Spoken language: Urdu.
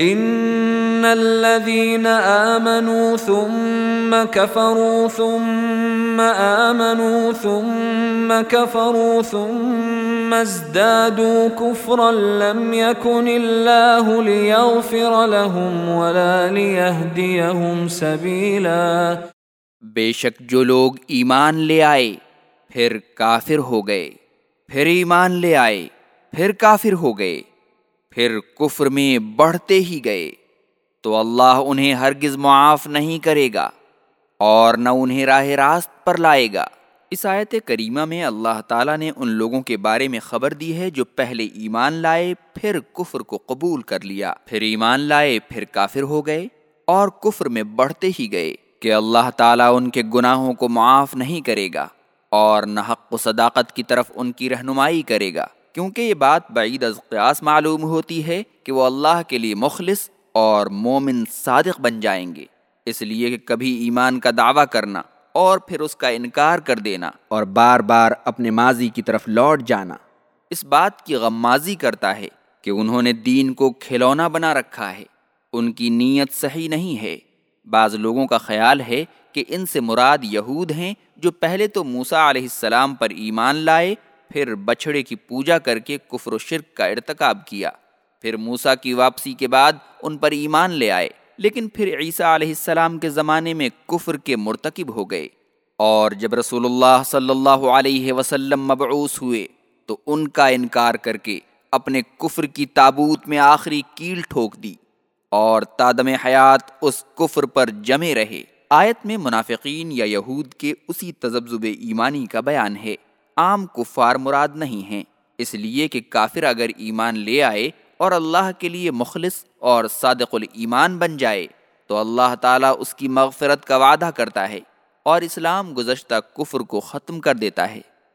ان الذين امنوا ثم كفروا ثم امنوا ثم كفروا ثم ازدادوا كفرا لم يكن الله ليغفر لهم ولا ليهديهم سبيلا بے شک جو لوگ ایمان لے آئے پھر کافر ہو گئے۔ پھر ایمان لے آئے پھر کافر ہو گئے۔ پھر کفر میں بڑھتے ہی گئے۔ تو اللہ انہیں ہرگز معاف نہیں کرے گا اور نہ انہیں راہ راست پر لائے گا۔ اس آیت کریمہ میں اللہ تعالیٰ نے ان لوگوں کے بارے میں خبر دی ہے جو پہلے ایمان لائے، پھر کفر کو قبول کر لیا۔ پھر ایمان لائے، پھر کافر ہو گئے اور کفر میں بڑھتے ہی گئے کہ اللہ تعالیٰ ان کے گناہوں کو معاف نہیں کرے گا اور نہ حق و صداقت کی طرف ان کی رہنمائی کرے گا۔ کیونکہ یہ بات بعید از قیاس معلوم ہوتی ہے کہ وہ اللہ کے لیے مخلص اور مومن صادق بن جائیں گے، اس لیے کہ کبھی ایمان کا دعویٰ کرنا اور پھر اس کا انکار کر دینا اور بار بار اپنے ماضی کی طرف لوٹ جانا۔ اس بات کی غمازی کرتا ہے کہ انہوں نے دین کو کھلونا بنا رکھا ہے، ان کی نیت صحیح نہیں ہے۔ بعض لوگوں کا خیال ہے کہ ان سے مراد یہود ہیں جو پہلے تو موسا علیہ السلام پر ایمان لائے پھر بچھڑے کی پوجا کر کے کفر و شرک کا ارتکاب کیا۔ پھر موسا کی واپسی کے بعد ان پر ایمان لے آئے، لیکن پھر عیسیٰ علیہ السلام کے زمانے میں کفر کے مرتکب ہو گئے۔ اور جب رسول اللہ صلی اللہ علیہ وسلم مبعوث ہوئے، تو ان کا انکار کر کے اپنے کفر کی تابوت میں آخری کیل ٹھوک دی اور تادم حیات اس کفر پر جمے رہے۔ آیت میں منافقین یا یہود کے اسی تذبذب ایمانی کا بیان ہے۔ عام کفار مراد نہیں ہیں، اس لیے کہ کافر اگر ایمان لے آئے اور اللہ کے لیے مخلص اور صادق الایمان بن جائے، تو اللہ تعالیٰ اس کی مغفرت کا وعدہ کرتا ہے اور اسلام گزشتہ کفر کو ختم کر دیتا ہے۔